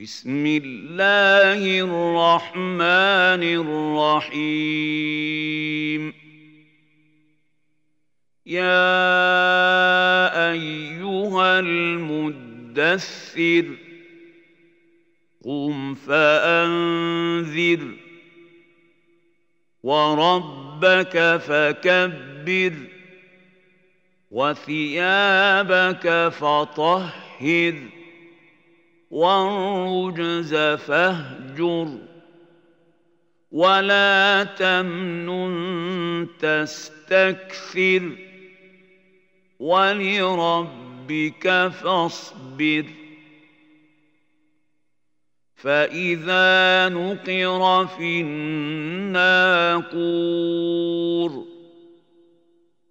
بسم الله الرحمن الرحيم. يا أيها المدثر قم فأنذر وربك فكبر وثيابك فطهر. والرجز فاهجر ولا تمنن تستكثر ولربك فاصبر فاذا نقر في الناقور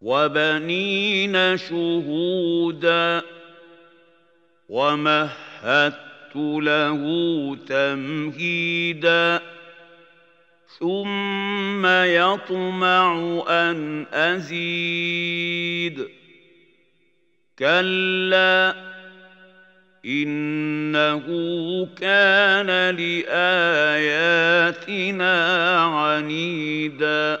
وبنين شهودا ومهدت له تمهيدا ثم يطمع أن أزيد كلا إنه كان لآياتنا عنيدا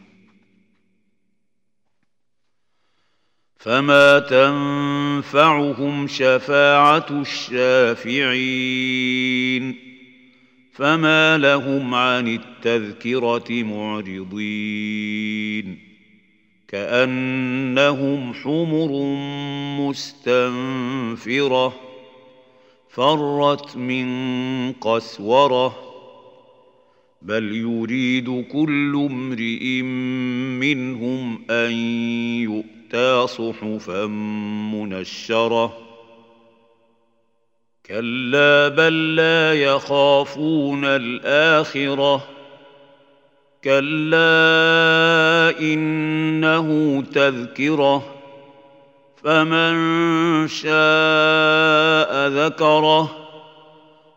فما تنفعهم شفاعه الشافعين فما لهم عن التذكره معرضين كانهم حمر مستنفره فرت من قسوره بل يريد كل امرئ منهم ان يؤتى صحفا منشره كلا بل لا يخافون الاخره كلا انه تذكره فمن شاء ذكره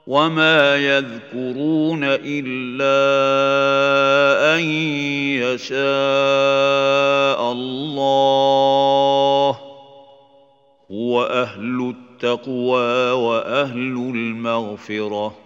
وما يذكرون الا ان يشاء الله هو أهل التقوى واهل المغفره